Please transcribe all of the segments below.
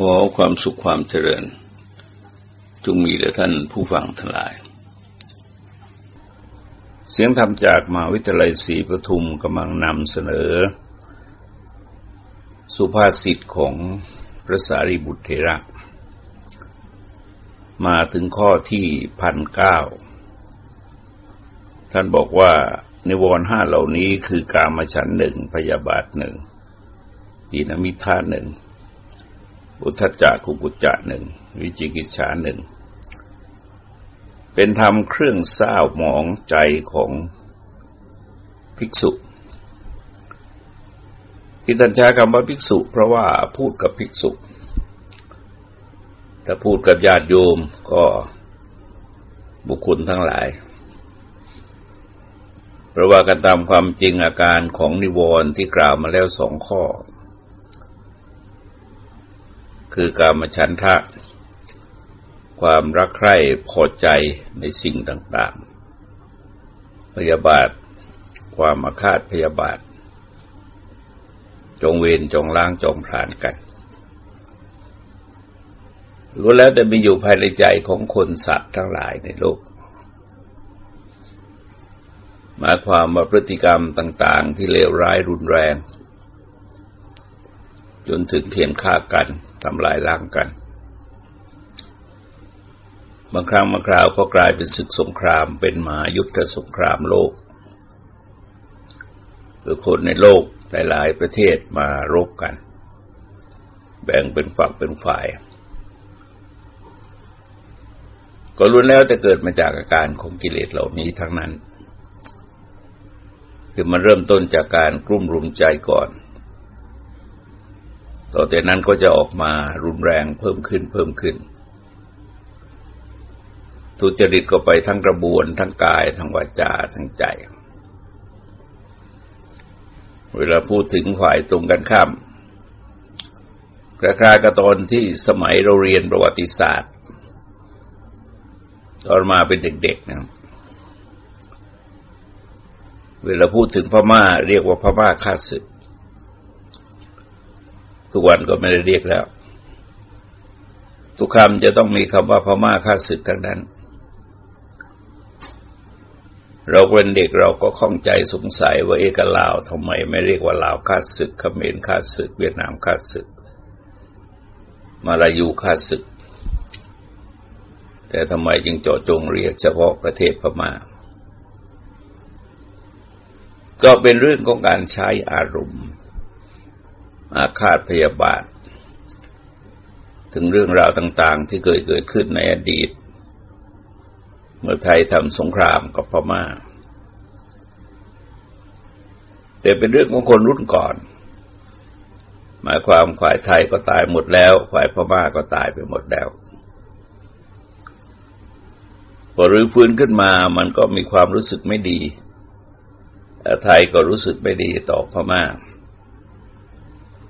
ขอความสุขความเจริญ จงมีแด่ท่านผู้ฟังทั้งหลาย เสียงธรรมจากมหาวิทยาลัยศรีปทุมกำลังนำเสนอ สุภาษิตของพระสารีบุตรเทระ มาถึงข้อที่พันเก้าท่านบอกว่าในวรห้าเหล่านี้คือกามฉันหนึ่งพยาบาทหนึ่งทีนมิทาหนึ่ง อุทจจะกุกุจจะหนึ่งวิจิกิจฉาหนึ่งเป็นธรรมเครื่องเศร้าหมองใจของภิกษุ ที่ท่านใช้คำว่าภิกษุ เพราะว่าพูดกับภิกษุ ถ้าพูดกับญาติโยมก็บุคคลทั้งหลาย เพราะว่ากันตามความจริงอาการของนิวรณ์ที่กล่าวมาแล้วสองข้อ คือการมฉันทะ ความรักใคร่พอใจในสิ่งต่างๆ พยาบาท ความอาฆาตพยาบาท จงเวรจงล้างจงผลานกันรู้แล้วแต่มีอยู่ภายในใจของคนสัตว์ทั้งหลายในโลก หมายความว่าพฤติกรรมต่าง ๆ ที่เลวร้ายรุนแรง จนถึงเขียนฆ่ากันทำลายล้างกัน บางครั้งบางคราวก็กลายเป็นศึกสงครามเป็นมายุทธสงครามโลกคือคนในโลกหลายๆประเทศมารบกัน แบ่งเป็นฝักเป็นฝ่าย ก็รุนแล้วแต่เกิดมาจากอาการของกิเลสเหล่านี้ทั้งนั้น คือมันเริ่มต้นจากการกลุ่มรุมใจก่อน ต่อแต่นั้นก็จะออกมารุนแรงเพิ่มขึ้นเพิ่มขึ้น ทุจริตก็ไปทั้งกระบวน ทั้งกาย ทั้งวาจา ทั้งใจ เวลาพูดถึงฝ่ายตรงกันข้ามคล้ายๆกับตอนที่สมัยเราเรียนประวัติศาสตร์ ตอนมาเป็นเด็กๆนะเวลาพูดถึงพม่าเรียกว่าพม่าฆ่าศึก ทุกวันก็ไม่ได้เรียกแล้ว ทุกคำจะต้องมีคำว่าพม่าฆ่าศึกทั้งนั้น เราเป็นเด็กเราก็ข้องใจสงสัยว่าเอกลาวทำไมไม่เรียกว่าลาวฆ่าศึกเขมรฆ่าศึก เวียดนามฆ่าศึก มาลายูฆ่าศึก แต่ทำไมจึงเจาะจงเรียกเฉพาะประเทศพมา่าก็เป็นเรื่องของการใช้อารมณ์ อาฆาตพยาบาท ถึงเรื่องราวต่างๆ ที่เคยเกิดขึ้นในอดีต เมื่อไทยทำสงครามกับพมา่า แต่เป็นเรื่องของคนรุ่นก่อน หมายความฝ่ายไทยก็ตายหมดแล้ว ฝ่ายพม่าก็ตายไปหมดแล้วพอรื้อฟื้นขึ้นมามันก็มีความรู้สึกไม่ดีไทยก็รู้สึกไม่ดีต่อพม่า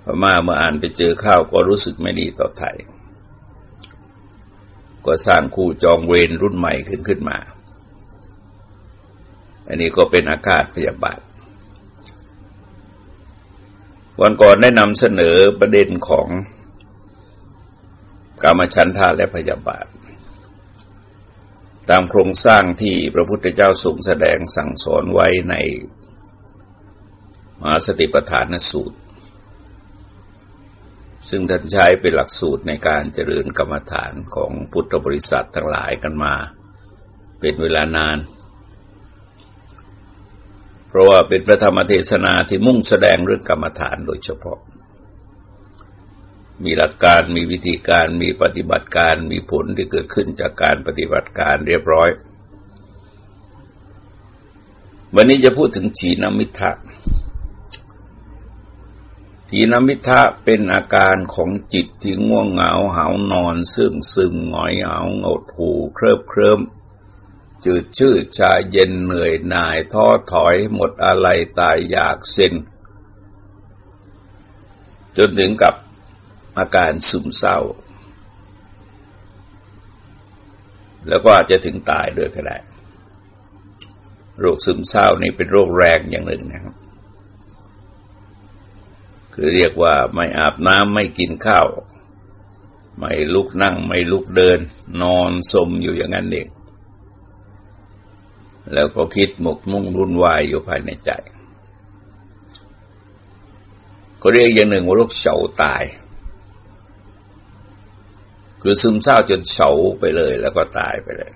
พม่าเมื่ออ่านไปเจอข้าวก็รู้สึกไม่ดีต่อไทย ก็สร้างคู่จองเวรรุ่นใหม่ขึ้นขึ้นมา อันนี้ก็เป็นอากาศพยาบาท วันก่อนได้นำเสนอประเด็นของกามชันทาและพยาบาท ตามโครงสร้างที่พระพุทธเจ้าทรงแสดงสั่งสอนไว้ในมหาสติปัฏฐานสูตร ซึ่งท่านใช้เป็นหลักสูตรในการเจริญกรรมฐานของพุทธบริษัททั้งหลายกันมา เป็นเวลานาน เพราะว่าเป็นพระธรรมเทศนาที่มุ่งแสดงเรื่องกรรมฐานโดยเฉพาะ มีหลักการมีวิธีการมีปฏิบัติการมีผลที่เกิดขึ้นจากการปฏิบัติการเรียบร้อย วันนี้จะพูดถึงฉีนมิทะ ทีนมิทะเป็นอาการของจิตที่ง่วงเหงาหานอนซึ่งซึมหงอยเหาหดหูเคริบเคริมจืดชืดชาเย็นเหนื่อยหน่ายท้อถอยหมดอะไรตายอยากเส้นจนถึงกับอาการซึมเศร้า แล้วก็อาจจะถึงตายด้วยก็ได้โรคซึมเศร้านี่เป็นโรคแรงอย่างหนึ่งนะครับ คือเรียกว่าไม่อาบน้ำไม่กินข้าว ไม่ลุกนั่งไม่ลุกเดิน นอนสมอยู่อย่างนั้นเองแล้วก็คิดหมกมุ่งรุนวายอยู่ภายในใจเขาเรียกอย่างหนึ่งว่าโรคเฉาตาย คือซึมเศร้าจนเฉาไปเลยแล้วก็ตายไปเลย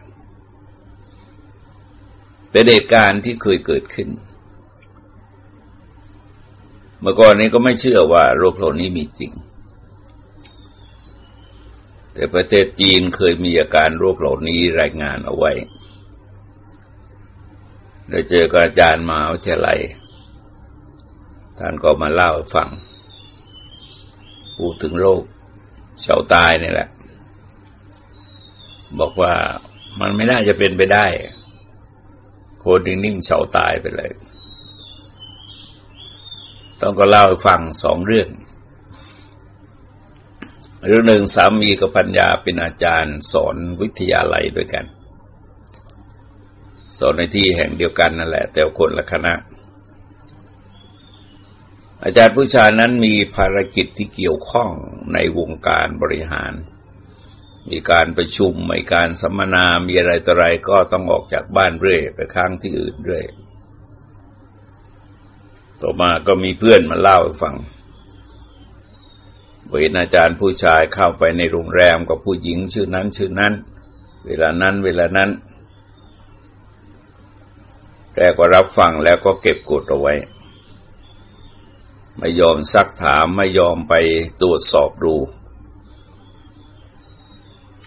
เป็นเหตุการณ์ที่เคยเกิดขึ้น เมื่อก่อนนี้ก็ไม่เชื่อว่าโรคเหล่านี้มีจริง แต่ประเทศจีนเคยมีอาการโรคเหล่านี้รายงานเอาไว้ได้เจอกับอาจารย์มาวิทยาลัยท่านก็มาเล่าฟัง พูดถึงโรคเฉาตายนี่แหละ บอกว่ามันไม่น่าจะเป็นไปได้ คนนิ่งๆเฉาตายไปเลย ต้องก็เล่าให้ฟังสองเรื่อง เรื่องหนึ่งสามีกับพัญญาเป็นอาจารย์สอนวิทยาลัยด้วยกัน สอนในที่แห่งเดียวกันนั่นแหละ แต่คนละคณะ อาจารย์ผู้ชายนั้นมีภารกิจที่เกี่ยวข้องในวงการบริหาร มีการประชุมมีการสัมมนา มีอะไรต่ออะไรก็ต้องออกจากบ้านเรื่อยไปค้างที่อื่นเรื่อย ต่อมาก็มีเพื่อนมาเล่าให้ฟังเวอาจารย์ผู้ชายเข้าไปในโรงแรมกับผู้หญิงชื่อนั้นชื่อนั้น เวลานั้นเวลานั้น แต่ก็รับฟังแล้วก็เก็บกดเอาไว้ ไม่ยอมซักถามไม่ยอมไปตรวจสอบดู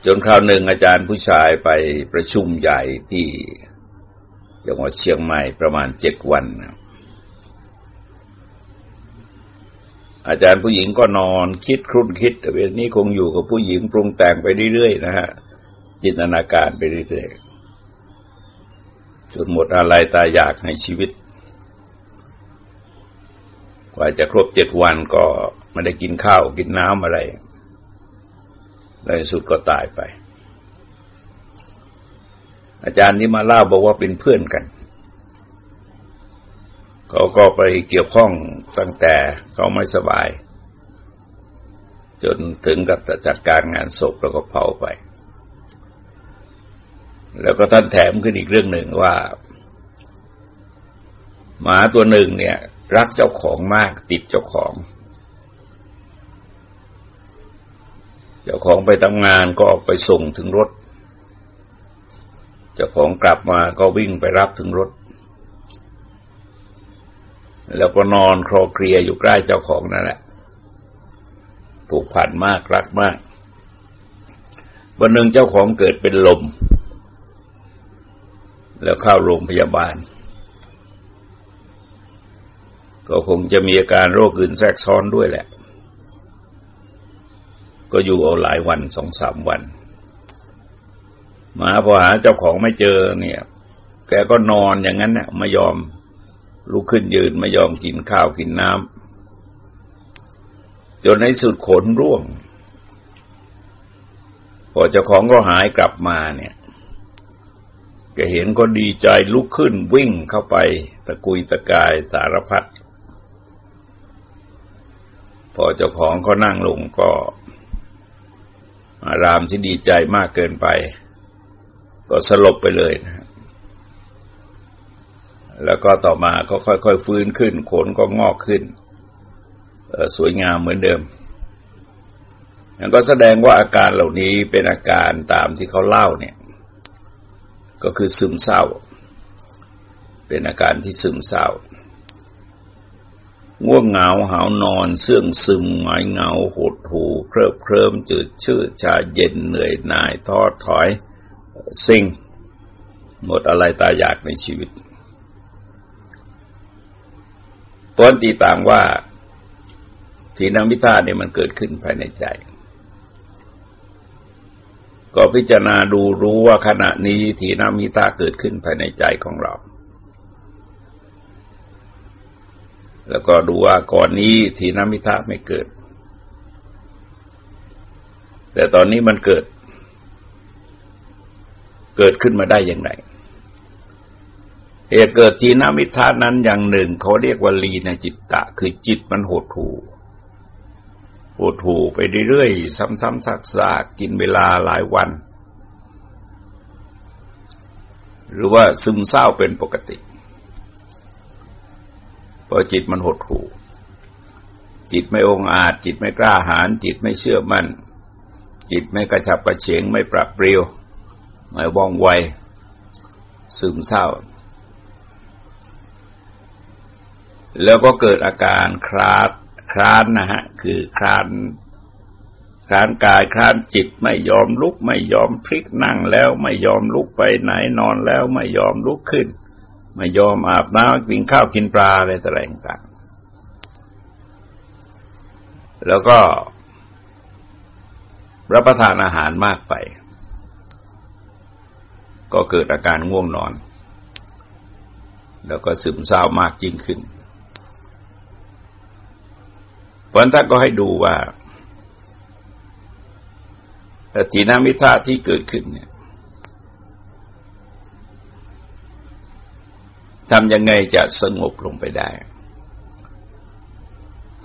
จนคราวหนึ่งอาจารย์ผู้ชายไปประชุมใหญ่ที่จังหวัดเชียงใหม่ประมาณเจ็ดวัน อาจารย์ผู้หญิงก็นอนคิดครุ่นคิดเวลนี้คงอยู่กับผู้หญิงปรุงแต่งไปเรื่อยๆนะฮะจินตนาการไปเรื่อยๆจนหมดอะไรตายอยากในชีวิต กว่าจะครบเจ็ดวันก็ไม่ได้กินข้าวกินน้ำอะไรในสุดก็ตายไป อาจารย์นี้มาเล่าบอกว่าเป็นเพื่อนกัน เขาก็ไปเกี่ยวข้องตั้งแต่เขาไม่สบาย จนถึงกับจัดการงานศพแล้วก็เผาไป แล้วก็ท่านแถมขึ้นอีกเรื่องหนึ่งว่า หมาตัวหนึ่งเนี่ย รักเจ้าของมากติดเจ้าของ เจ้าของไปทำงานก็ออกไปส่งถึงรถ เจ้าของกลับมาก็วิ่งไปรับถึงรถ แล้วก็นอนคลอเคลียอยู่ใกล้เจ้าของนั่นแหละผูกพันมากรักมาก วันหนึ่งเจ้าของเกิดเป็นลม แล้วเข้าโรงพยาบาล ก็คงจะมีอาการโรคอื่นแทรกซ้อนด้วยแหละ ก็อยู่เอาหลายวันสองสามวันมาพอหาเจ้าของไม่เจอเนี่ย แกก็นอนอย่างนั้นเนี่ยไม่ยอม ลุกขึ้นยืนไม่ยอมกินข้าวกินน้ำจนในสุดขนร่วง พอเจ้าของก็หายกลับมาเนี่ยแกเห็นก็ดีใจลุกขึ้นวิ่งเข้าไปตะกุยตะกายสารพัดพอเจ้าของเขานั่งลงก็ อารามที่ดีใจมากเกินไป ก็สลบไปเลยนะ แล้วก็ต่อมาก็ค่อยๆฟื้นขึ้น ขนก็งอกขึ้น สวยงามเหมือนเดิมนั่นก็แสดงว่าอาการเหล่านี้เป็นอาการตามที่เขาเล่าเนี่ย ก็คือซึมเศร้า เป็นอาการที่ซึมเศร้าง่วงเหงาหานอนเสื่องซึมหงายเหงาหดหูเคริบเคริมจืดชืดชาเย็นเหนื่อยหน่ายท้อถอยซิงหมดอะไรตายอยากในชีวิต ผลตีต่างว่าทีนังมิธาเนี่ยมันเกิดขึ้นภายในใจ ก็พิจารณาดูรู้ว่าขณะนี้ทีนามิตาเกิดขึ้นภายในใจของเรา แล้วก็ดูว่าก่อนนี้ทีนมิทะไม่เกิด แต่ตอนนี้มันเกิด เกิดขึ้นมาได้อย่างไร เหตุเกิดทีนมิทานั้นอย่างหนึ่งเขาเรียกว่าลีนจิตตะ คือจิตมันหดหูปวดหูไปเรื่อยๆ ซ้ำๆซักๆกินเวลาหลายวัน หรือว่าซึมเศร้าเป็นปกติพราะจิตมันหดหูจิตไม่องอาจ จิตไม่กล้าหาญจิตไม่เชื่อมัน่น จิตไม่กระฉับกระเฉงไม่ปรับเปรียว ไม่ว่องไวซึมเศร้า แล้วก็เกิดอาการคลาดคลานนะฮะคือคลานคลานกายคลานจิตไม่ยอมลุกไม่ยอมพลิกนั่งแล้วไม่ยอมลุกไปไหนนอนแล้วไม่ยอมลุกขึ้น ไม่ยอมอาบน้ำกินข้าวกินปลาอะไรต่างๆแล้วก็รับประทานอาหารมากไป ก็เกิดอาการง่วงนอน แล้วก็ซึมเศร้ามากยิ่งขึ้น เพราะท่านก็ให้ดูว่าทีนามิธาที่เกิดขึ้นเนี่ยทำยังไงจะสงบลงไปได้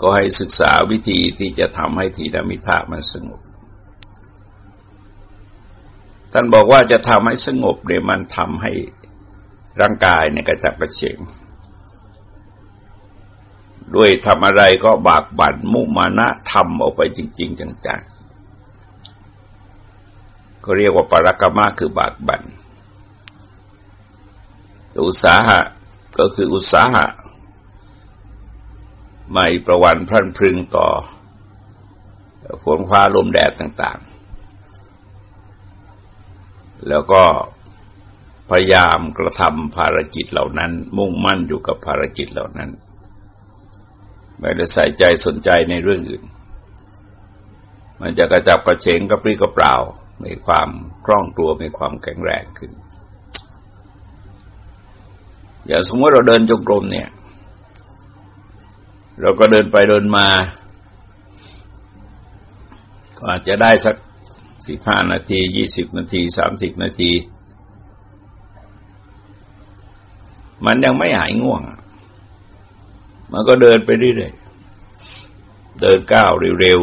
ก็ให้ศึกษาวิธีที่จะทำให้ทีนามิธามันสงบท่านบอกว่าจะทำให้สงบเนี่ยมันทำให้ร่างกายเนี่ยกระจับกระเฉง ด้วยทำอะไรก็บากบั่นมุมานะทำออกไปจริง ๆ จังๆ ก็เรียกว่าปรกรมะคือบากบั่นอุตสาหะก็คืออุตสาหะ ไม่ประวันพรั่นพรึงต่อฝนฟ้าลมแดดต่างๆ แล้วก็พยายามกระทำภารกิจเหล่านั้น มุ่งมั่นอยู่กับภารกิจเหล่านั้น ไม่ได้ใส่ใจสนใจในเรื่องอื่น มันจะกระจับกระเฉงกระปรี้กระเปล่า มีความคล่องตัวมีความแข็งแรงขึ้น อย่างสมมติเราเดินจงกรมเนี่ย เราก็เดินไปเดินมา ก็อาจจะได้สักสิบห้านาทียี่สิบนาทีสามสิบนาที มันยังไม่หายง่วง มันก็เดินไปเรื่อยๆเดินก้าวเร็ว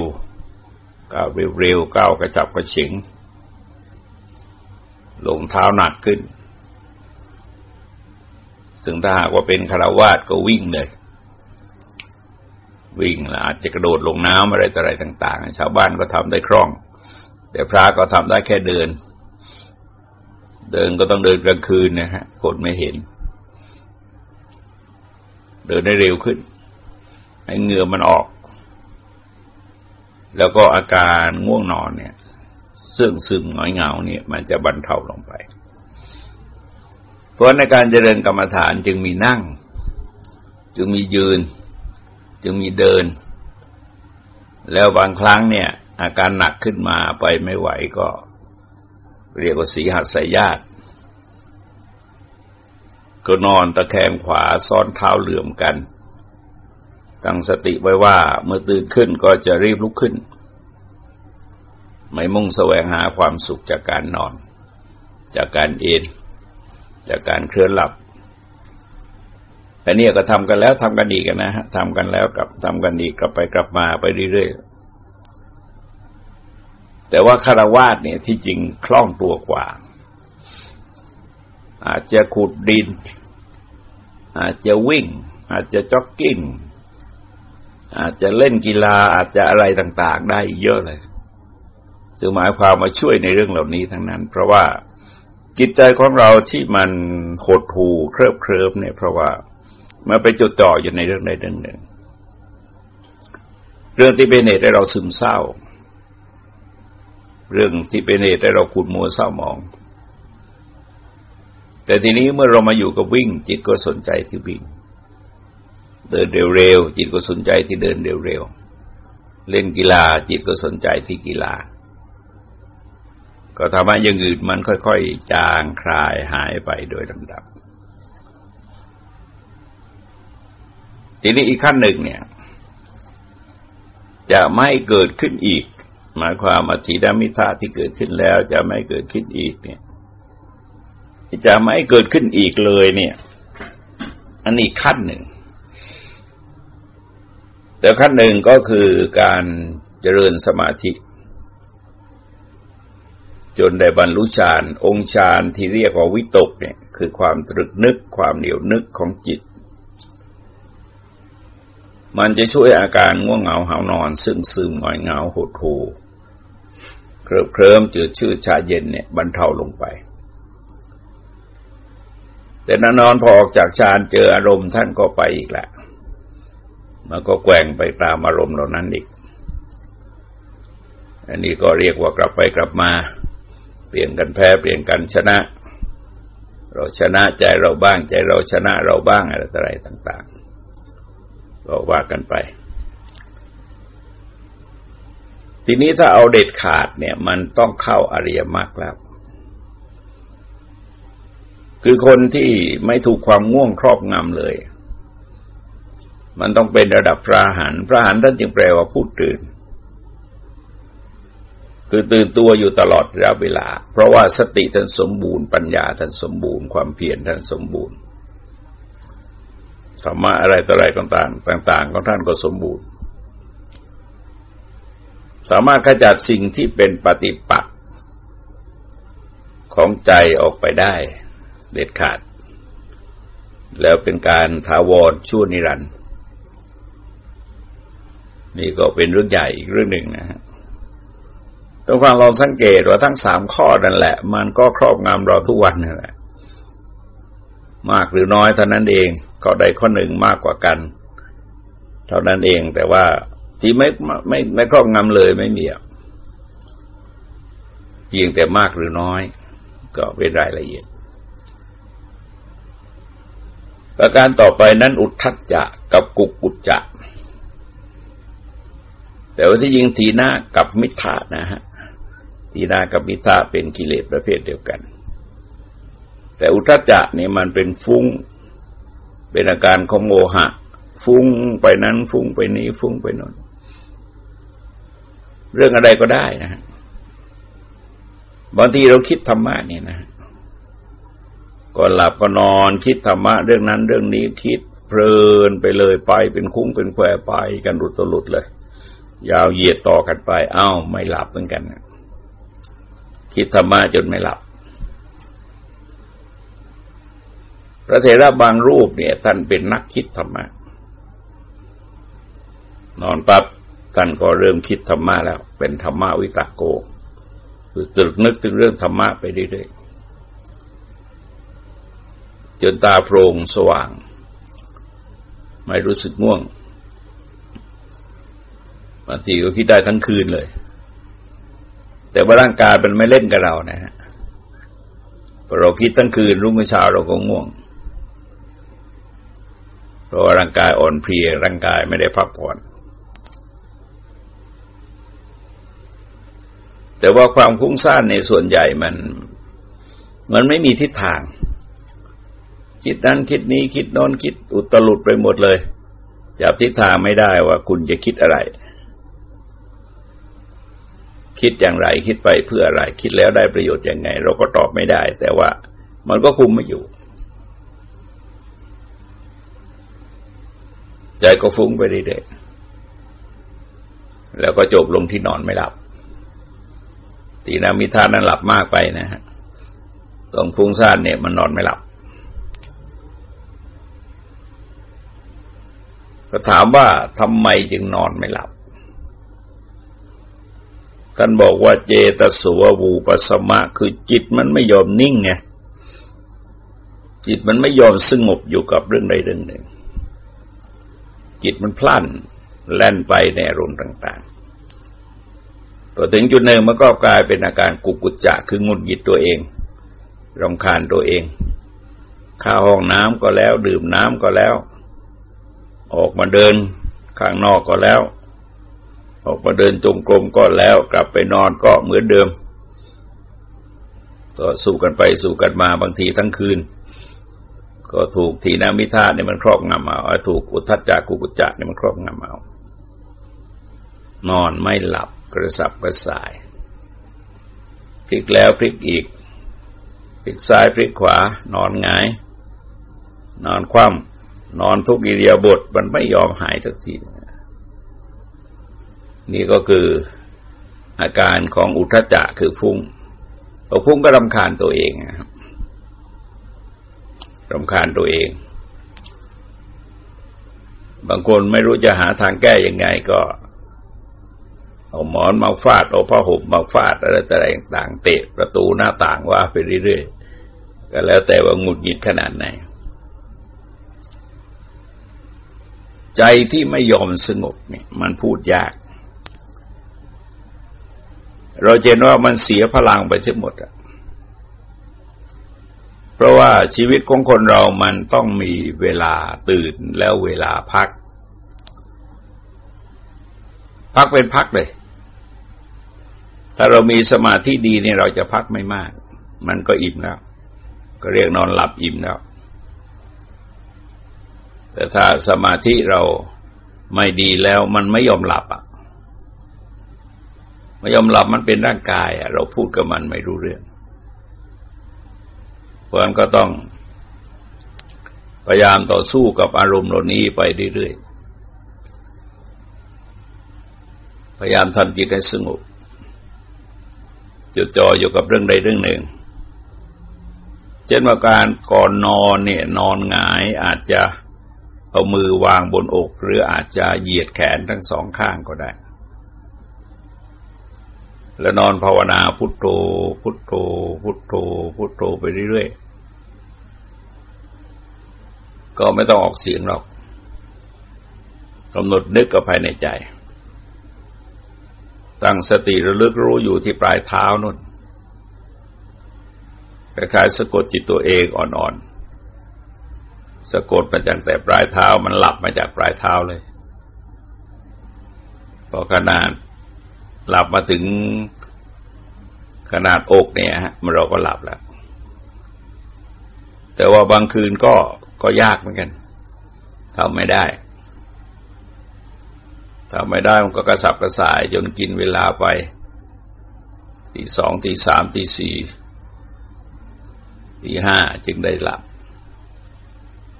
ๆก้าวเร็วๆก้าวกระจับกระเฉงลงเท้าหนักขึ้นถึงถ้าหากว่าเป็นคารวาสก็วิ่งเลย วิ่งล้วอาจจะกระโดดลงน้ำอะไรต่ออะไรต่าง ๆ ชาวบ้านก็ทำได้คล่อง แต่พระก็ทำได้แค่เดิน เดินก็ต้องเดินกลางคืนนะฮะคนไม่เห็น เดินได้เร็วขึ้น ให้เหงื่อมันออก แล้วก็อาการง่วงนอนเนี่ยเสื่องซึมหงอยเหงาเนี่ยมันจะบรรเทาลงไป เพราะในการเจริญกรรมฐานจึงมีนั่ง จึงมียืน จึงมีเดิน แล้วบางครั้งเนี่ยอาการหนักขึ้นมาไปไม่ไหวก็ เรียกว่าสีหัดสายญาติ ก็นอนตะแคงขวาซ้อนเท้าเหลื่อมกัน ตั้งสติไว้ว่าเมื่อตื่นขึ้นก็จะรีบลุกขึ้น ไม่มุ่งแสวงหาความสุขจากการนอน จากการเอนจากการเคลื่อนหลับแต่เนี่ยก็ทำกันแล้วทำกันดีกันนะฮะทำกันแล้วกับทำกันดีกลับไปกลับมาไปเรื่อยๆแต่ว่าคารวาสเนี่ยที่จริงคล่องตัวกว่า อาจจะขุดดิน อาจจะวิ่ง อาจจะจ็อกกิ้ง อาจจะเล่นกีฬาอาจจะอะไรต่าง ๆ ได้เยอะเลยจึงหมายความมาช่วยในเรื่องเหล่านี้ทั้งนั้น เพราะว่าจิตใจของเราที่มันหดหูเคริบเคลิบเนี่ย เพราะว่ามันไปจดจ่ออยู่ในเรื่องใดเรื่องหนึ่ง เรื่องที่เป็นเหตุให้เราซึมเศร้า เรื่องที่เป็นเหตุให้เราขุดมัวเศร้าหมอง แต่ทีนี้เมื่อเรามาอยู่กับวิ่ง จิตก็สนใจที่วิ่ง เดินเร็วๆจิตก็สนใจที่เดินเร็วๆเล่นกีฬาจิตก็สนใจที่กีฬา ก็ทำให้ย่างอื่นมันค่อยๆ จางคลายหายไปโดยลำดับ ทีนี้อีกขั้นหนึ่งเนี่ย จะไม่เกิดขึ้นอีก หมายความอธิดามิธาที่เกิดขึ้นแล้วจะไม่เกิดขึ้นอีกเนี่ย จะไม่เกิดขึ้นอีกเลยเนี่ย อันนี้ขั้นหนึ่ง แต่ขั้นหนึ่งก็คือการเจริญสมาธิ จนได้บรรลุฌานองค์ฌานที่เรียกว่าวิตกเนี่ยคือความตรึกนึกความเหนียวนึกของจิต มันจะช่วยอาการง่วงเหงาหานอน ซึ่งซึมหงอยเหงาหดหูเคลิบเคลิ้มจืดชืดชาเย็นเนี่ยบรรเทาลงไป แต่นอนพอออกจากฌานเจออารมณ์ท่านก็ไปอีกแหละมันก็แกว่งไปตามอารมณ์เหล่านั้นอีก อันนี้ก็เรียกว่ากลับไปกลับมา เปลี่ยนกันแพ้เปลี่ยนกันชนะ เราชนะใจเราบ้างใจเราชนะเราบ้างอะไรต่ออะไรต่างๆก็ว่ากันไป ทีนี้ถ้าเอาเด็ดขาดเนี่ยมันต้องเข้าอริยมรรคแล้ว คือคนที่ไม่ถูกความง่วงครอบงำเลย มันต้องเป็นระดับพระหันพระหันท่านจึงแปลว่าพูดตื่น คือตื่นตัวอยู่ตลอดระยะเวลา เพราะว่าสติท่านสมบูรณ์ปัญญาท่านสมบูรณ์ความเพียรท่านสมบูรณ์ธรรมะอะไรต่ออะไรต่างๆ ต่าง ๆ ของท่านก็สมบูรณ์ สามารถขจัดสิ่งที่เป็นปฏิปักษ์ของใจออกไปได้ เด็ดขาด แล้วเป็นการทาวรชั่วนิรันดร์นี่ก็เป็นเรื่องใหญ่อีกเรื่องหนึ่งนะฮะต้องฟังลองสังเกตว่าทั้งสามข้อนั่นแหละ มันก็ครอบงำเราทุกวันนั่นแหละ มากหรือน้อยเท่านั้นเองข้อใดข้อหนึ่งมากกว่ากัน เท่านั้นเองแต่ว่าที่ไม่ไม่ไม่ครอบงำเลยไม่มีเพียงแต่มากหรือน้อย ก็เป็นรายละเอียด ประการต่อไปนั้นอุทธัจจะกับกุกกุจจะ แต่ว่าที่ยิงทีนากับมิถานะฮะทีนากับมิถาเป็นกิเลสประเภทเดียวกัน แต่อุทธัจจะนี่มันเป็นฟุ้ง เป็นอาการของโมหะ ฟุ้งไปนั้นฟุ้งไปนี้ฟุ้งไปนนเรื่องอะไรก็ได้นะฮะบางทีเราคิดธรรมะนี่นะ ก่อนหลับก็นอนคิดธรรมะเรื่องนั้นเรื่องนี้คิดเพลินไปเลยไปเป็นคุ้งเป็นแควไปกันรุดตลุดเลย ยาวเหยียดต่อกันไปเอ้าไม่หลับเหมือนกันคิดธรรมะจนไม่หลับ พระเถระบางรูปเนี่ย ท่านเป็นนักคิดธรรมะนอนปับ๊บท่านก็เริ่มคิดธรรมะแล้ว เป็นธรรมะวิตาโก คือตรึกนึกถึงเรื่องธรรมะไปเรื่อยๆ จนตาโพรงสว่าง ไม่รู้สึกง่วงบางทีก็คิดได้ทั้งคืนเลย แต่ว่าร่างกายมันไม่เล่นกับเรานะฮะพอเราคิดทั้งคืนรุ่งเช้าเราก็ง่วง เพราะว่าร่างกายอ่อนเพลียร่างกายไม่ได้พักผ่อนแต่ว่าความคุ้งซ่านในส่วนใหญ่มัน มันไม่มีทิศทาง คิดนั้นคิดนี้คิดโน้นคิดอุตลุดไปหมดเลยจับทิศทางไม่ได้ว่าคุณจะคิดอะไร คิดอย่างไรคิดไปเพื่ออะไร คิดแล้วได้ประโยชน์ยังไง เราก็ตอบไม่ได้ แต่ว่ามันก็คุมไม่อยู่ใจก็ฟุ้งไปเรื่อยๆแล้วก็จบลงที่นอนไม่หลับ ตีนามิทานั้นหลับมากไปนะฮะต้องฟุ้งซ่านเนี่ยมันนอนไม่หลับ ก็ถามว่าทำไมจึงนอนไม่หลับ ท่านบอกว่าเจตสววูปัสมะ คือจิตมันไม่ยอมนิ่งไง จิตมันไม่ยอมสงบอยู่กับเรื่องใดเรื่องหนึ่ง จิตมันพลันแล่นไปในอารมณ์ต่างๆพอถึงจุดหนึ่งมันก็กลายเป็นอาการกุกุจจะคืองุดหงิดตัวเองรำคาญตัวเองข้าห้องน้ำก็แล้ว ดื่มน้ำก็แล้ว ออกมาเดินข้างนอกก็แล้ว ออกมาเดินจงกรมก็แล้ว กลับไปนอนก็เหมือนเดิมก็สู้กันไปสู้กันมาบางทีทั้งคืน ก็ถูกทีนามิธาเนี่ยมันครอบงำเอาถูกอุทัจจากุกุจักเนี่ยมันครอบงำเอานอนไม่หลับกระสับกระส่าย พลิกแล้วพลิกอีก พลิกซ้ายพลิกขวานอนงาย นอนคว่ำ นอนทุกอิเดียบทมันไม่ยอมหายสักทีนี่ก็คืออาการของอุทจจะคือฟุ้งพอฟุ้งก็รำคาญตัวเองนะครับรำคาญตัวเอง บางคนไม่รู้จะหาทางแก้ยังไงก็ เอาหมอนมาฟาด เอาผ้าห่มมาฟาดอะไรต่างๆเตะประตูหน้าต่างว่าไปเรื่อยๆก็แล้วแต่ว่าหงุดหงิดขนาดไหน ใจที่ไม่ยอมสงบเนี่ยมันพูดยาก เราเห็นว่ามันเสียพลังไปทั้งหมดอะเพราะว่าชีวิตของคนเรามันต้องมีเวลาตื่นแล้วเวลาพัก พักเป็นพักเลย ถ้าเรามีสมาธิดีเนี่ยเราจะพักไม่มาก มันก็อิ่มแล้ว ก็เรียกนอนหลับอิ่มแล้ว แต่ถ้าสมาธิเราไม่ดีแล้วมันไม่ยอมหลับอะไม่ยอมหลับมันเป็นร่างกายอะเราพูดกับมันไม่รู้เรื่อง เพราะนั้นก็ต้อง พยายามต่อสู้กับอารมณ์เหล่านี้ไปเรื่อยๆ พยายามทำจิตให้สงบจดจ่ออยู่กับเรื่องใดเรื่องหนึ่ง เช่นว่าการก่อนนอนเนี่ยนอนหงายอาจจะ เอามือวางบนอก หรืออาจจะเหยียดแขนทั้งสองข้างก็ได้ แล้วนอนภาวนาพุทโธ พุทโธ พุทโธ พุทโธไปเรื่อยๆ ก็ไม่ต้องออกเสียงหรอกกำหนดนึกกับภายในใจ ตั้งสติระลึกรู้อยู่ที่ปลายเท้านุ่นคล้ายๆสะกดจิตตัวเองอ่อนๆ สะกดมาจากแต่ปลายเท้ามันหลับมาจากปลายเท้าเลย พอขนาดหลับมาถึงขนาดอกเนี่ยฮะมันเราก็หลับแล้ว แต่ว่าบางคืนก็ก็ยากเหมือนกันทำไม่ได้ถ้าไม่ได้มันก็กระสับกระส่ายจนกินเวลาไปตีสองตีสามตีสี่ตีห้าจึงได้หลับ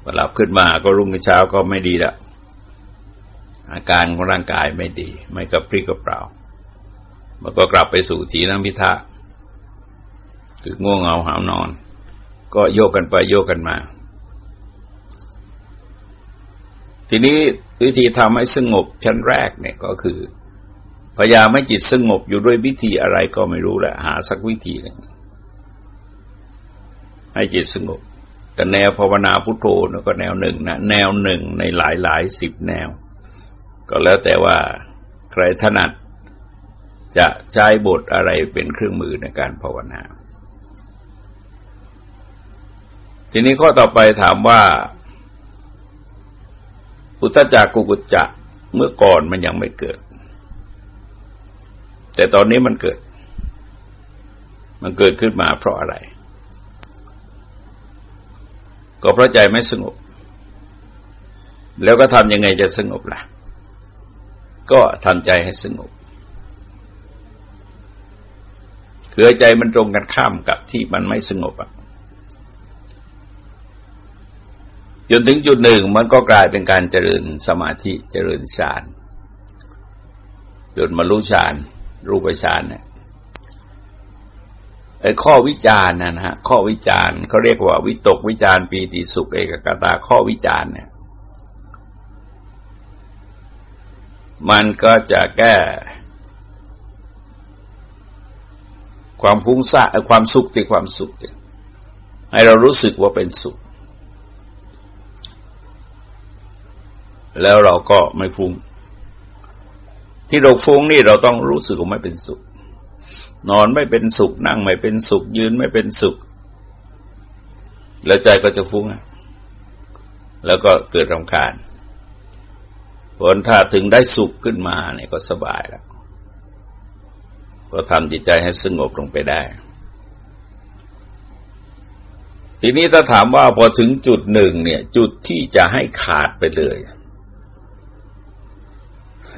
พอหลับขึ้นมาก็รุ่งเช้าก็ไม่ดีล้วอาการของร่างกายไม่ดี ไม่กระปรี้กระเปร่า มันก็กลับไปสู่ทีนังพิทะคือง่วงเหงาหาวนอน ก็โยกกันไปโยกกันมา ทีนี้วิธีทำให้สงบชั้นแรกเนี่ยก็คือพยายามให้จิตสงบอยู่ด้วยวิธีอะไรก็ไม่รู้แหละหาสักวิธีหนึ่งให้จิตสงบ แต่แนวภาวนาพุทโธนก็แนวหนึ่งนะแนวหนึ่งในหลายหลายสิบแนว ก็แล้วแต่ว่าใครถนัดจะใช้บทอะไรเป็นเครื่องมือในการภาวนา ทีนี้ข้อต่อไปถามว่า อุตจักกุกุจจะเมื่อก่อนมันยังไม่เกิด แต่ตอนนี้มันเกิด มันเกิดขึ้นมาเพราะอะไร ก็เพราะใจไม่สงบ แล้วก็ทำยังไงจะสงบล่ะ ก็ทำใจให้สงบคือใจมันตรงกันข้ามกับที่มันไม่สงบอะจนถึงจุดหนึ่งมันก็กลายเป็นการเจริญสมาธิเจริญฌานจนมารู้ฌานรูปฌานเนี่ย ข้อวิจารณ์นะฮะข้อวิจารณ์เขาเรียกว่า วิตกวิจารณ์ปีติสุขเอกกตาข้อวิจารณ์เนี่ย มันก็จะแก้ ความพุ่งซ่าความสุขที่ความสุขให้เรารู้สึกว่าเป็นสุข แล้วเราก็ไม่ฟุง้งที่เราฟุ้งนี่เราต้องรู้สึกว่าไม่เป็นสุข นอนไม่เป็นสุขนั่งไม่เป็นสุข ยืนไม่เป็นสุข แล้วใจก็จะฟุ้งแล้วก็เกิดรำคาญผลถ้าถึงได้สุขขึ้นมาเนี่ยก็สบายแล้ว ก็ทำจิตใจให้สงบลงไปได้ ทีนี้ถ้าถามว่าพอถึงจุดหนึ่งเนี่ย จุดที่จะให้ขาดไปเลย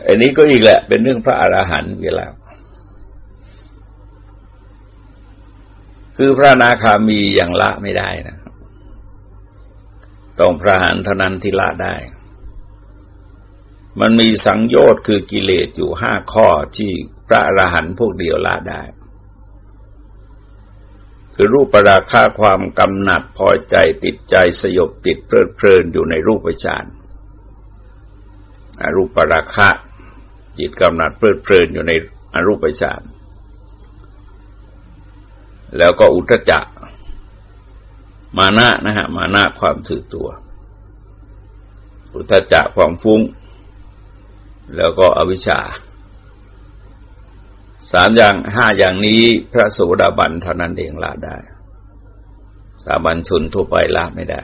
อันนี้ก็อีกแหละ เป็นเรื่องพระอรหันต์ไปแล้ว คือพระนาคามีอย่างละไม่ได้นะต้องพระหันเท่านั้นที่ละได้ มันมีสังโยชน์คือกิเลสอยู่ห้าข้อที่พระอรหันต์พวกเดียวละได้ คือรูปปราคาความกำหนัดพอใจติดใจสยบติดเพลิดเพลินอยู่ในรูปฌานอรูปปราคะจิตกำหนัดเพลิดเพลินอยู่ในอรูปฌาน แล้วก็อุทจักมานะนะฮะมานะความถือตัว อุทจักความฟุ้ง แล้วก็อวิชชาสามอย่างห้าอย่างนี้พระโสดาบันเท่านั้นเองละได้ สาบัญชนทั่วไปละไม่ได้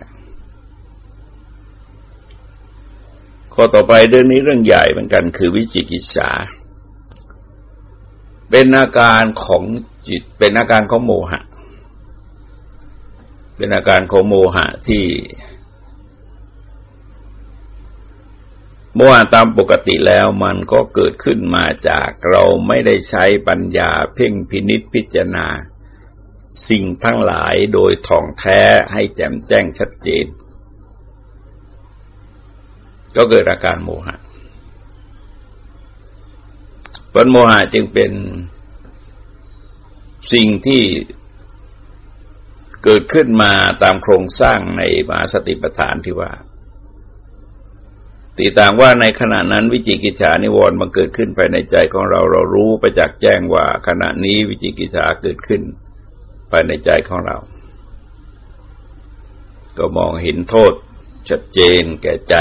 ข้อต่อไปเรื่องนี้เรื่องใหญ่เหมือนกันคือวิจิกิจฉา เป็นอาการของจิต เป็นอาการของโมหะ เป็นอาการของโมหะที่ โมหะตามปกติแล้วมันก็เกิดขึ้นมาจากเราไม่ได้ใช้ปัญญาเพ่งพินิษพิจารณา สิ่งทั้งหลายโดยท่องแท้ให้แจ่มแจ้งชัดเจน ก็เกิดอาการโมหะ ปัญโมหะจึงเป็นสิ่งที่เกิดขึ้นมาตามโครงสร้างในมหาสติปัฏฐานที่ว่าตีต่างว่าในขณะนั้นวิจิกิจฉานิวรณ์มันเกิดขึ้นไปในใจของเราเรารู้ไปจากแจ้งว่า ขณะนี้วิจิกิจฉาเกิดขึ้นภายในใจของเรา ก็มองเห็นโทษชัดเจนแก่ใจ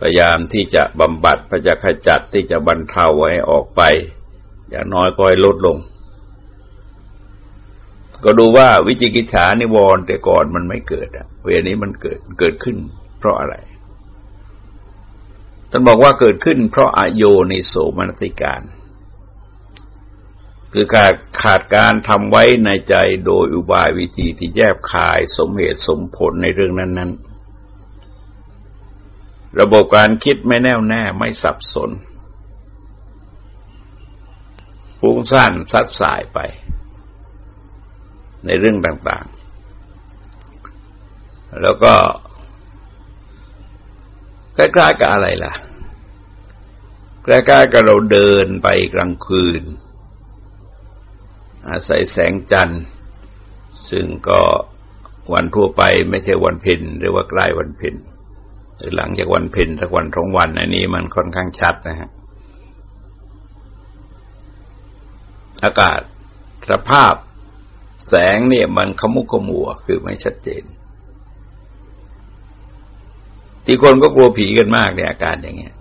พยายามที่จะบำบัดพยาขจัดที่จะบรรเทาไว้ออกไป อย่างน้อยก็ให้ลดลง ก็ดูว่าวิจิกิจฉานิวรณ์แต่ก่อนมันไม่เกิดอะเวลนี้มันเกิดเกิดขึ้น เพราะอะไรท่านบอกว่าเกิดขึ้นเพราะอโยในโสมนติการ คือการขาดการทำไว้ในใจโดยอุบายวิธีที่แยบคายสมเหตุสมผลในเรื่องนั้น ๆ ระบบการคิดไม่แน่วแน่ไม่สับสนฟุ้งซ่านซัดสายไป ในเรื่องต่าง ๆ แล้วก็ใกล้ๆกับอะไรล่ะใกล้ๆกับเราเดินไปกลางคืน อาศัยแสงจันทร์ ซึ่งก็วันทั่วไปไม่ใช่วันเพ็ญหรือว่าใกล้วันเพ็ญ หรือหลังจากวันเพ็ญสักวันสองวันอันนี้มันค่อนข้างชัดนะฮะอากาศสภาพแสงเนี่ยมันขมุกขมัวคือไม่ชัดเจน ที่คนก็กลัวผีกันมากในอาการอย่างเงี้ย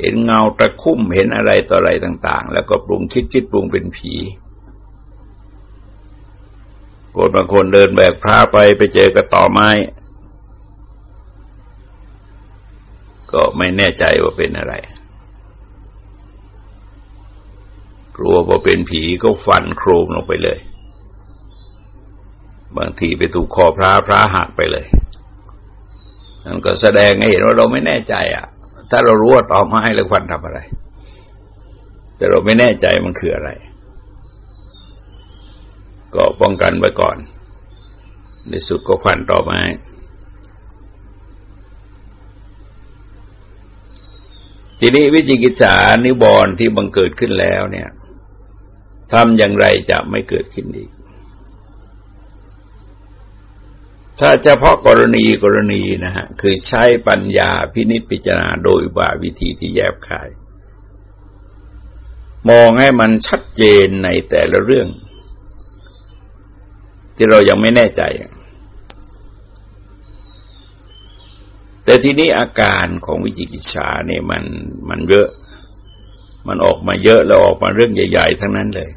เห็นเงาตะคุ่มเห็นอะไรต่ออะไรต่าง ๆ แล้วก็ปรุงคิดคิดปรุงเป็นผีคนบางคนเดินแบกพระไปไปเจอกระต่อไม้ ก็ไม่แน่ใจว่าเป็นอะไร กลัวว่าเป็นผีก็ฟันโครมลงไปเลย บางทีไปถูกคอพระพระหักไปเลยมันก็แสดงให้เห็นว่าเราไม่แน่ใจอะ ถ้าเรารู้ว่าต่อไม้แล้วฟันทำอะไร แต่เราไม่แน่ใจมันคืออะไร ก็ป้องกันไว้ก่อน ในสุดก็ควันต่อไม้ ทีนี้วิจิกิจฉานิบอรที่บังเกิดขึ้นแล้วเนี่ยทำอย่างไรจะไม่เกิดขึ้นอีก ถ้าเฉพาะกรณีกรณีนะฮะคือใช้ปัญญาพินิจพิจารณาโดยบาวิธีที่แยบคาย มองให้มันชัดเจนในแต่ละเรื่อง ที่เรายังไม่แน่ใจ แต่ทีนี้อาการของวิจิกิจฉาเนี่ยมันมันเยอะ มันออกมาเยอะแล้วออกมาเรื่องใหญ่ ๆ ทั้งนั้นเลย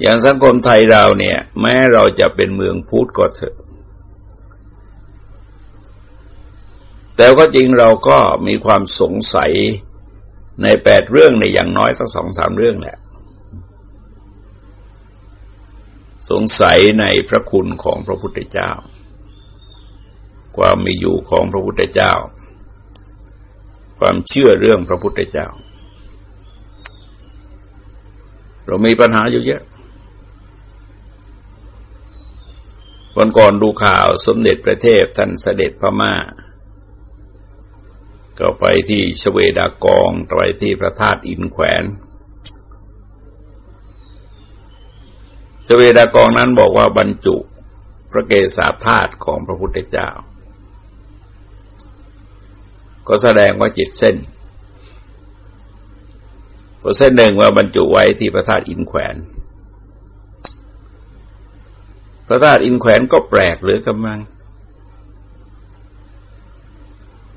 อย่างสังคมไทยเราเนี่ย แม้เราจะเป็นเมืองพุทธก็เถอะ แต่ก็จริงเราก็มีความสงสัยในแปดเรื่องในอย่างน้อยสักสองสามเรื่องแหละ สงสัยในพระคุณของพระพุทธเจ้า ความมีอยู่ของพระพุทธเจ้า ความเชื่อเรื่องพระพุทธเจ้า เรามีปัญหาอยู่เยอะวันก่อนดูข่าวสมเด็จพระเทพท่านเสด็จพมา่า ก็ไปที่ชเวดากองไปที่พระธาตุอินแขวนชเวดากองนั้นบอกว่าบรรจุพระเกศาธาตุของพระพุทธเจ้า ก็แสดงว่าจิตเส้นพอเส้นหนึ่งว่าบรรจุไว้ที่พระธาตุอินแขวน พระธาตุอินแขวนก็แปลกหรือกำลัง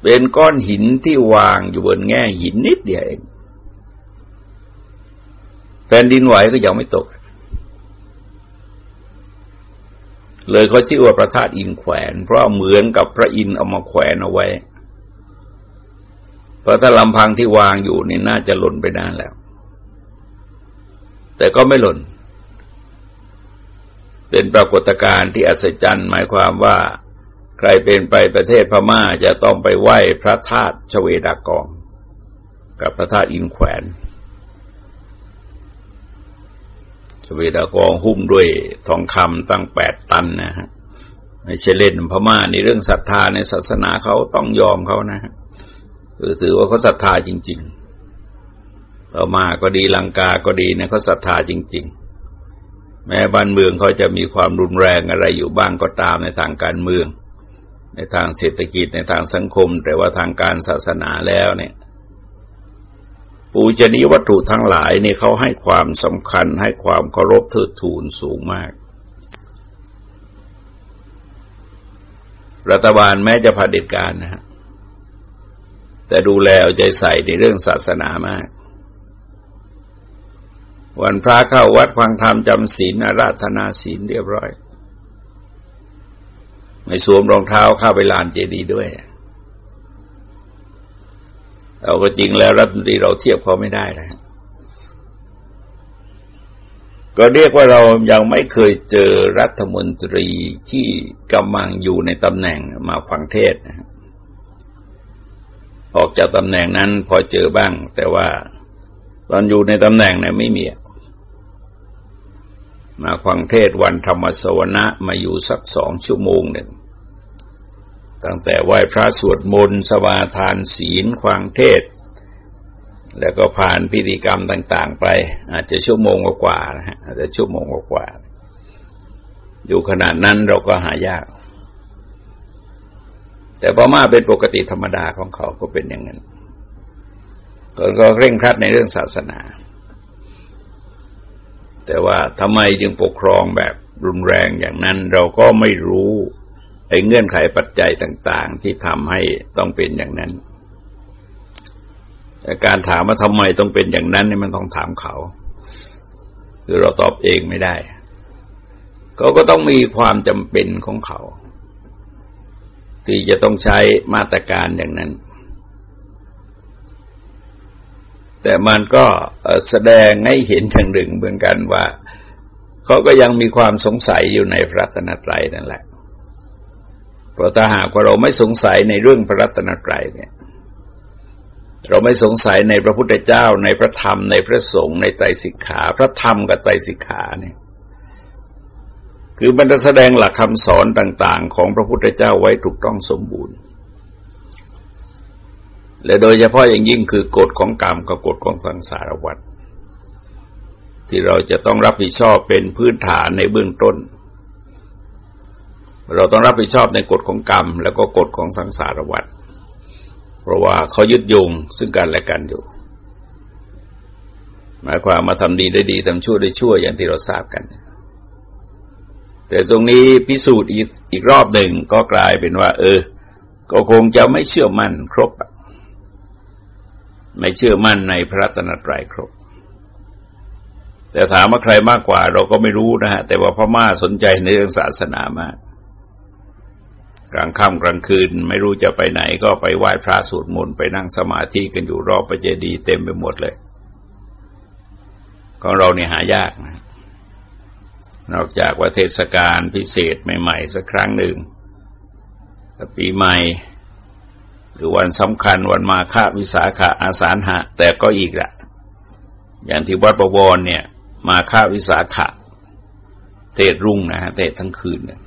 เป็นก้อนหินที่วางอยู่บนแง่หินนิดเดียวเองแผ่นดินไหวก็ยังไม่ตก เลยเขาชื่อว่าพระธาตุอินแขวน เพราะเหมือนกับพระอินเอามาแขวนเอาไว้ เพราะถ้าลำพังที่วางอยู่นี่น่าจะหล่นไปนานแล้ว แต่ก็ไม่หล่น เป็นปรากฏการณ์ที่อัศจรรย์หมายความว่า ใครเป็นไปประเทศพม่าจะต้องไปไหว้พระธาตุชเวดากอง กับพระธาตุอินแขวนชเวดากองหุ้มด้วยทองคำตั้งแปดตันนะฮะไม่ใช่เล่นพม่าในเรื่องศรัทธาในศาสนาเขาต้องยอมเขานะฮะ คือถือว่าเขาศรัทธาจริง ๆ ต่อมาก็ดีลังกาก็ดีนะเขาศรัทธาจริง ๆ แม้บ้านเมืองเขาจะมีความรุนแรงอะไรอยู่บ้างก็ตามในทางการเมือง ในทางเศรษฐกิจในทางสังคม แต่ว่าทางการศาสนาแล้วเนี่ยปูชนียวัตถุทั้งหลายนี่เขาให้ความสำคัญให้ความเคารพเทิดทูนสูงมาก รัฐบาลแม้จะผด็จการนะฮะ แต่ดูแลเอาใจใส่ในเรื่องศาสนามาก วันพระเข้าวัดฟังธรรมจำศีลอาราธนาศีลเรียบร้อย ไม่สวมรองเท้าเข้าไปลานเจดีย์ด้วยเราก็จริงแล้วรัฐมนตรีเราเทียบเขาไม่ได้นะก็เรียกว่าเรายังไม่เคยเจอรัฐมนตรีที่กำลังอยู่ในตำแหน่งมาฟังเทศนะ ออกจากตำแหน่งนั้นพอเจอบ้าง แต่ว่าตอนอยู่ในตำแหน่งเนี่ยไม่มีมาฟังเทศวันธรรมสวนะมาอยู่สักสองชั่วโมงหนึ่ง ตั้งแต่ไหว้พระสวดมนต์สวาทานศีลฟังเทศ แล้วก็ผ่านพิธีกรรมต่าง ๆ ไป อาจจะชั่วโมงกว่านะฮะอาจจะชั่วโมงกว่า อยู่ขนาดนั้นเราก็หายาก แต่พม่าเป็นปกติธรรมดาของเขาก็เป็นอย่างนั้นก็ก็เร่งครัดในเรื่องศาสนา แต่ว่าทำไมจึงปกครองแบบรุนแรงอย่างนั้นเราก็ไม่รู้ไอ้เงื่อนไขปัจจัยต่าง ๆ ที่ทำให้ต้องเป็นอย่างนั้นแต่การถามว่าทำไมต้องเป็นอย่างนั้นนี่มันต้องถามเขาคือเราตอบเองไม่ได้ เขาก็ต้องมีความจำเป็นของเขา ที่จะต้องใช้มาตรการอย่างนั้น แต่มันก็แสดงให้เห็นทางหนึ่งเหมือนกันว่าเขาก็ยังมีความสงสัยอยู่ในพระรัตนตรัยนั่นแหละ เพราะถ้าหากว่าเราไม่สงสัยในเรื่องพระรัตนตรัยเนี่ย เราไม่สงสัยในพระพุทธเจ้าในพระธรรมในพระสงฆ์ในไตรสิกขา พระธรรมกับไตรสิกขาเนี่ย คือมันจะแสดงหลักคำสอนต่าง ๆ ของพระพุทธเจ้าไว้ถูกต้องสมบูรณ์ และโดยเฉพาะอย่างยิ่งคือกฎของกรรมกับกฎของสังสารวัฏที่เราจะต้องรับผิดชอบเป็นพื้นฐานในเบื้องต้น เราต้องรับผิดชอบในกฎของกรรม แล้วก็กฎของสังสารวัฏเพราะว่าเขายึดโยงซึ่งกันและกันอยู่ หมายความมาทำดีได้ดีทำชั่วได้ชั่วอย่างที่เราทราบกัน แต่ตรงนี้พิสูจน์อีกอีกรอบหนึ่งก็กลายเป็นว่า เออ ก็คงจะไม่เชื่อมั่นครบ ไม่เชื่อมั่นในพระตนตรัยครบ แต่ถามว่าใครมากกว่า เราก็ไม่รู้นะฮะ แต่ว่าพม่าสนใจในเรื่องศาสนามาก กลางค่ำกลางคืน ไม่รู้จะไปไหนก็ไปไหว้พระสวดมนต์ไปนั่งสมาธิกันอยู่รอบพระเจดีย์เต็มไปหมดเลย ของเราเนี่ยหายากนะ นอกจากว่าเทศกาลพิเศษใหม่ๆ สักครั้งหนึ่ง ปีใหม่ หรือวันสำคัญวันมาฆวิสาขะอาสาหะ แต่ก็อีกแหละอย่างที่วัดประวรเนี่ย มาฆวิสาขะ เทศรุ่งนะฮะเทศทั้งคืนเนี่ย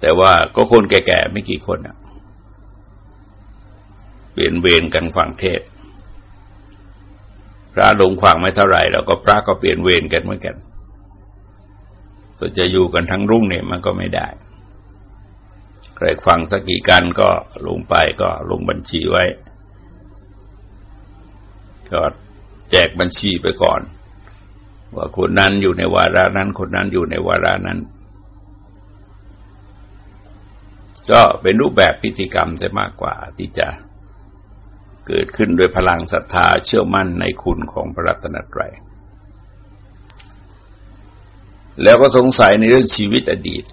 แต่ว่าก็คนแก่ๆไม่กี่คนนะเปลี่ยนเวรกันฟังเทศ พระลงฟังไม่เท่าไหร่เราก็พระก็เปลี่ยนเวรกันเหมือนกันก็จะอยู่กันทั้งรุ่งเนี่ยมันก็ไม่ได้ ใครฟังสักกี่กันก็ลงไปก็ลงบัญชีไว้ ก็แจกบัญชีไปก่อน ว่าคนนั้นอยู่ในวาระนั้น คนนั้นอยู่ในวาระนั้น ก็เป็นรูปแบบพิธีกรรมจะมากกว่าที่จะ เกิดขึ้นโดยพลังศรัทธาเชื่อมั่นในคุณของพระรัตนตรัย แล้วก็สงสัยในเรื่องชีวิตอดีต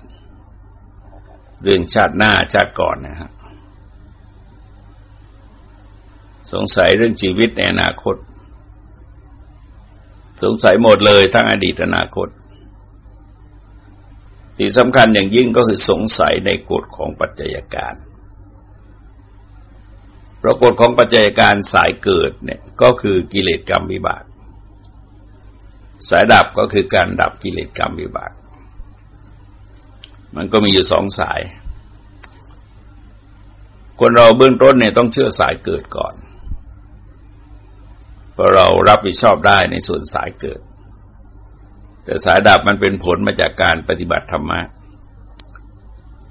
เรื่องชาติหน้าชาติก่อนนะฮะสงสัยเรื่องชีวิตในอนาคต สงสัยหมดเลยทั้งอดีตอนาคต ที่สำคัญอย่างยิ่งก็คือสงสัยในกฎของปัจจัยการเพราะกฎของปัจจัยการสายเกิดเนี่ยก็คือกิเลสกรรมวิบาก สายดับก็คือการดับกิเลสกรรมวิบาก มันก็มีอยู่สองสาย คนเราเบื้องต้นเนี่ยต้องเชื่อสายเกิดก่อนเพราะเรารับผิดชอบได้ในส่วนสายเกิด แต่สายดับมันเป็นผลมาจากการปฏิบัติธรรมะ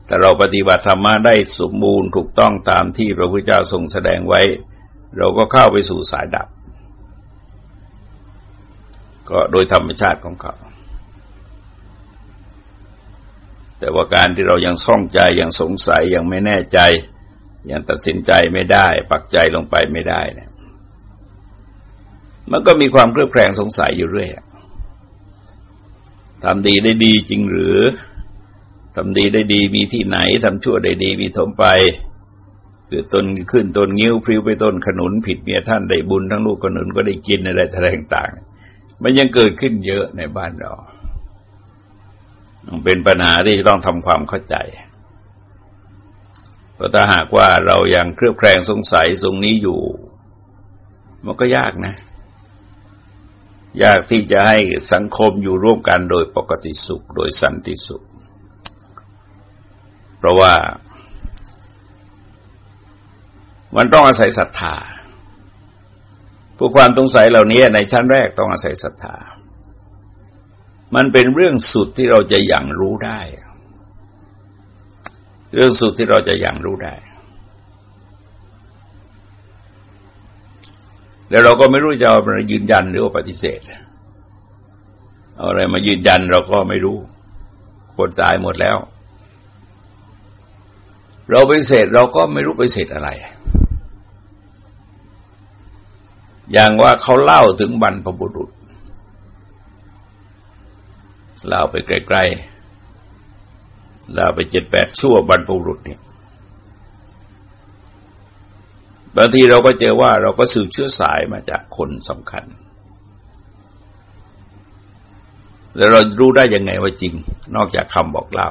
แต่เราปฏิบัติธรรมะได้สมบูรณ์ถูกต้องตามที่พระพุทธเจ้าทรงแสดงไว้ เราก็เข้าไปสู่สายดับ ก็โดยธรรมชาติของเขา แต่ว่าการที่เรายังซ่องใจยังสงสัยยังไม่แน่ใจ ยังตัดสินใจไม่ได้ ปักใจลงไปไม่ได้เนี่ยมันก็มีความเครือบแคลงสงสัยอยู่เรื่อยทำดีได้ดีจริงหรือ ทำดีได้ดีมีที่ไหนทำชั่วได้ดีมีถมไปคือตนขึ้นตนงิ้วพริ้วไปต้นขนุนผิดเมียท่านได้บุญทั้งลูกขนุนก็ได้กินอะไรต่างๆ มันยังเกิดขึ้นเยอะในบ้านเราเป็นปัญหาที่ต้องทำความเข้าใจเพราะถ้าหากว่าเรายังเครือบแคลงสงสัยตรงนี้อยู่ มันก็ยากนะ ยากที่จะให้สังคมอยู่ร่วมกันโดยปกติสุข โดยสันติสุข เพราะว่ามันต้องอาศัยศรัทธาพวกความสงสัยเหล่านี้ในชั้นแรกต้องอาศัยศรัทธา มันเป็นเรื่องสุดที่เราจะยังรู้ได้ เรื่องสุดที่เราจะยังรู้ได้ แล้วเราก็ไม่รู้จะเอาอะไรยืนยันหรือปฏิเสธเอาอะไรมายืนยันเราก็ไม่รู้ คนตายหมดแล้ว เราไปเสธเราก็ไม่รู้ไปเสธอะไร อย่างว่าเขาเล่าถึงบรรพบุรุษ เล่าไปไกลๆเล่าไปเจ็ดแปดชั่วบรรพบุรุษเนี่ยบางทีเราก็เจอว่าเราก็สืบเชื้อสายมาจากคนสำคัญ แล้วเรารู้ได้ยังไงว่าจริง นอกจากคำบอกเล่า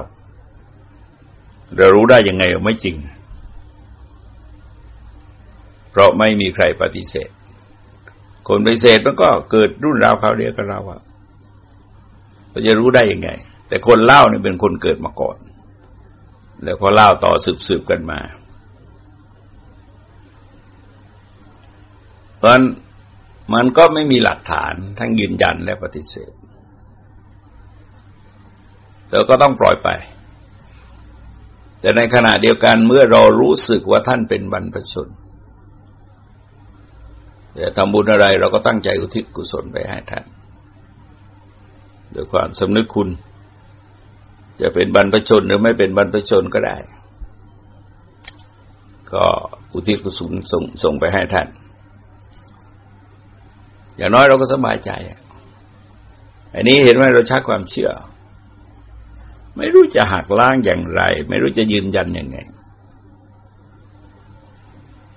เรารู้ได้ยังไงว่าไม่จริง เพราะไม่มีใครปฏิเสธ คนไปเสธมันก็เกิดรุ่นราวคราวเดียวกับเราอะเราจะรู้ได้ยังไง แต่คนเล่าเนี่ยเป็นคนเกิดมาก่อน แล้วพอเล่าต่อสืบๆกันมา เพราะมันก็ไม่มีหลักฐานทั้งยืนยันและปฏิเสธ แต่ก็ต้องปล่อยไป แต่ในขณะเดียวกันเมื่อเรารู้สึกว่าท่านเป็นบรรพชนจะทำบุญอะไรเราก็ตั้งใจอุทิศกุศลไปให้ท่านด้วยความสำนึกคุณ จะเป็นบรรพชนหรือไม่เป็นบรรพชนก็ได้ ก็อุทิศกุศลส่งส่งไปให้ท่าน อย่างน้อยเราก็สบายใจ อันนี้เห็นว่าเราชักความเชื่อ ไม่รู้จะหักล้างอย่างไร ไม่รู้จะยืนยันยังไง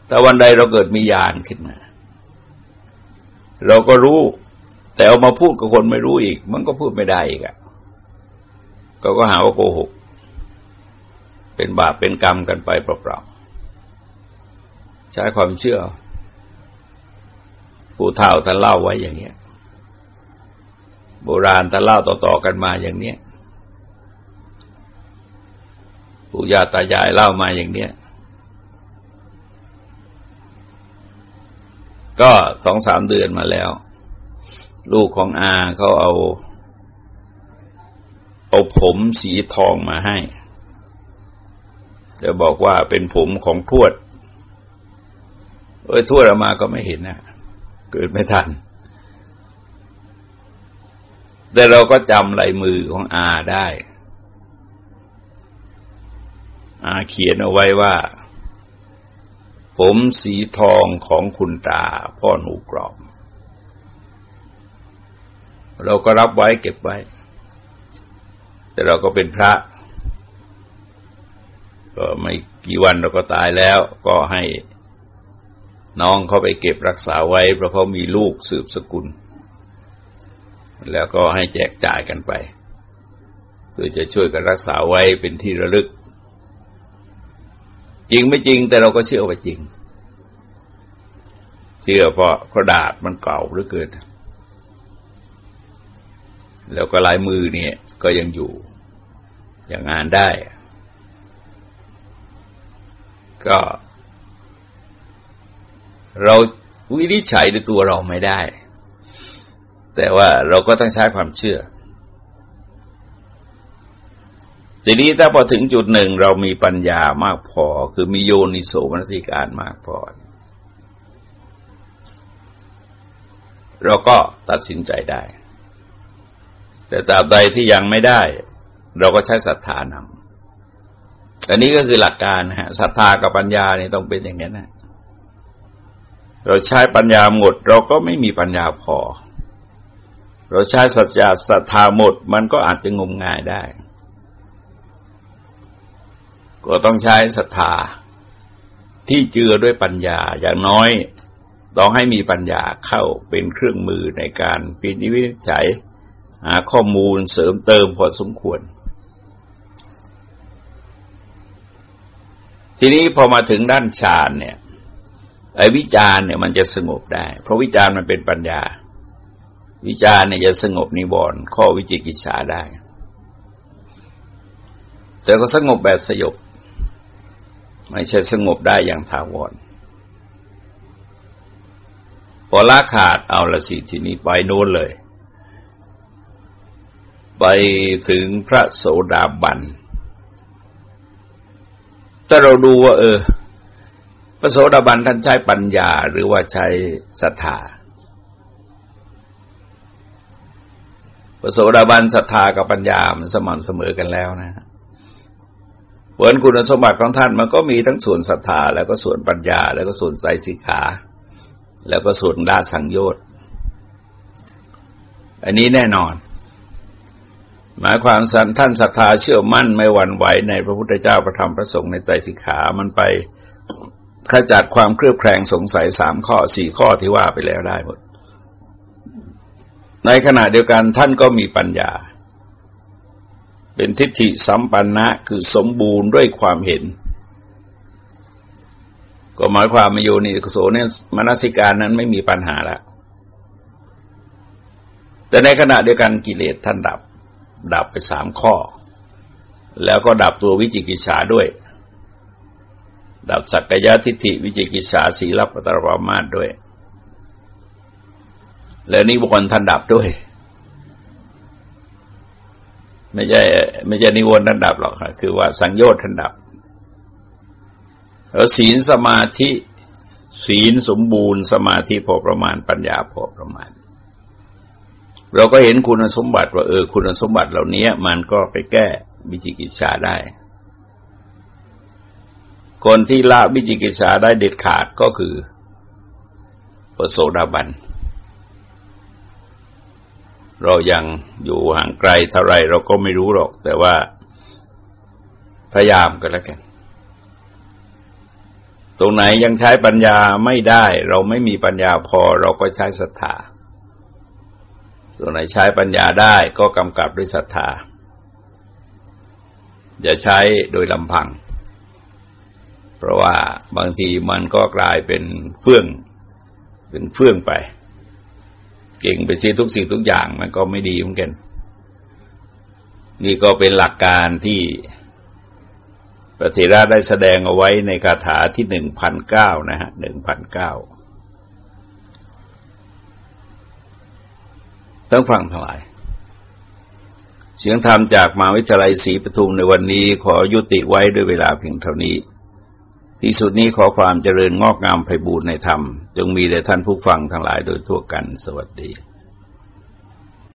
แต่วันใดเราเกิดมีญาณขึ้นมา เราก็รู้ แต่เอามาพูดกับคนไม่รู้อีก มันก็พูดไม่ได้อีกอะก็ก็หาว่าโกหก เป็นบาปเป็นกรรมกันไปเปล่าๆ ใช้ความเชื่อผู้เฒ่าท่านเล่าไว้อย่างเนี้ย โบราณท่านเล่าต่อๆกันมาอย่างเนี้ย ปู่ย่าตายายเล่ามาอย่างเนี้ย ก็สองสามเดือนมาแล้ว ลูกของอาเขาเอา เอาผมสีทองมาให้จะบอกว่าเป็นผมของทวดเอ้ยทวดเอามาก็ไม่เห็นนะเกิดไม่ทัน แต่เราก็จำลายมือของอาได้ เขียนเอาไว้ว่า ผมสีทองของคุณตาพ่อหนูกรอบ เราก็รับไว้เก็บไว้ แต่เราก็เป็นพระ ก็ไม่กี่วันเราก็ตายแล้ว ก็ให้น้องเขาไปเก็บรักษาไว้ เพราะเขามีลูกสืบสกุล แล้วก็ให้แจกจ่ายกันไปเพื่อจะช่วยกันรักษาไว้เป็นที่ระลึก ริงไม่จริง แต่เราก็เชื่อว่าจริง เชื่อเพราะกระดาษมันเก่าหรือเกิน แล้วก็ลายมือเนี่ยก็ยังอยู่อย่างงานได้ ก็ เราวินิจฉัยด้วยตัวเราไม่ได้ แต่ว่าเราก็ต้องใช้ความเชื่อ ทีนี้ถ้าพอถึงจุดหนึ่งเรามีปัญญามากพอ คือมีโยนิโสมนสิการมากพอ เราก็ตัดสินใจได้ แต่ตราบใดที่ยังไม่ได้ เราก็ใช้ศรัทธานำอันนี้ก็คือหลักการฮะศรัทธากับปัญญานี่ต้องเป็นอย่างนั้นนะเราใช้ปัญญาหมด เราก็ไม่มีปัญญาพอ เราใช้สัจจะศรัทธาหมด มันก็อาจจะงมงายได้ ก็ต้องใช้ศรัทธาที่เจือด้วยปัญญาอย่างน้อยต้องให้มีปัญญาเข้าเป็นเครื่องมือในการพิจิตรวิจัยหาข้อมูลเสริมเติมพอสมควร ทีนี้พอมาถึงด้านฌานเนี่ยไอ้วิจารเนี่ยมันจะสงบได้ เพราะวิจารมันเป็นปัญญา วิจารเนี่ยจะสงบนิวรณ์ข้อวิจิกิจฉาได้ แต่ก็สงบแบบสยบ ไม่ใช่สงบได้อย่างถาวรพอละขาดเอาละสิทีนี้ไปโน้นเลย ไปถึงพระโสดาบันถ้าเราดูว่า เออ พระโสดาบันท่านใช้ปัญญาหรือว่าใช้ศรัทธาพระโสดาบันศรัทธากับปัญญามันสม่ำเสมอกันแล้วนะ ผลคุณสมบัติของท่านมันก็มีทั้งส่วนศรัทธาแล้วก็ส่วนปัญญา แล้วก็ส่วนใจสิกขา แล้วก็ส่วนด้าสังโยชน์อันนี้แน่นอน หมายความสันท่านศรัทธาเชื่อมั่นไม่หวั่นไหวในพระพุทธเจ้าประธรรมพระสงฆ์ในไตรสิกขามันไปขจัดความเครือบแคลงสงสัยสามข้อสี่ข้อที่ว่าไปแล้วได้หมดในขณะเดียวกันท่านก็มีปัญญา เป็นทิฏฐิสัมปันนะคือสมบูรณ์ด้วยความเห็น ก็หมายความมาโยนิโสเนี่ยมนสิการนั้นไม่มีปัญหาแล้วแต่ในขณะเดียวกันกิเลสท่านดับ ดับไปสามข้อ แล้วก็ดับตัววิจิกิจฉาด้วย ดับสักยะทิฏฐิวิจิกิจฉาสีลับปตรปามาด้วย แล้วนี้บุคคลท่านดับด้วย ไม่ใช่ไม่ใช่นิวรณ์ท่านดับหรอกค่ะคือว่าสังโยชน์ท่านดับแล้วศีลสมาธิศีลสมบูรณ์สมาธิพอประมาณปัญญาพอประมาณ เราก็เห็นคุณสมบัติว่าเออคุณสมบัติเหล่านี้มันก็ไปแก้วิจิกิจชาได้ คนที่ละวิจิกิจชาได้เด็ดขาดก็คือปโสดาบัน เรายังอยู่ห่างไกลเท่าไรเราก็ไม่รู้หรอก แต่ว่าพยายามกันแล้วกัน ตรงไหนยังใช้ปัญญาไม่ได้ เราไม่มีปัญญาพอเราก็ใช้ศรัทธาตัวไหนใช้ปัญญาได้ก็กำกับด้วยศรัทธาอย่าใช้โดยลำพัง เพราะว่าบางทีมันก็กลายเป็นเฟื่อง เป็นเฟื่องไป เก่งไปเสียทุกสิ่งทุกอย่างมันก็ไม่ดีเหมือนกัน นี่ก็เป็นหลักการที่พระเถราได้แสดงเอาไว้ในคาถาที่หนึ่งพันเก้านะฮะหนึ่งพันเก้าต้องฟังทั้งหลาย เสียงธรรมจากมหาวิทยาลัยศรีปทุมในวันนี้ขอยุติไว้ด้วยเวลาเพียงเท่านี้ ที่สุดนี้ขอความเจริญงอกงามไพบูรณ์ในธรรม จงมีแด่ท่านผู้ฟังทั้งหลายโดยทั่วกันสวัสดี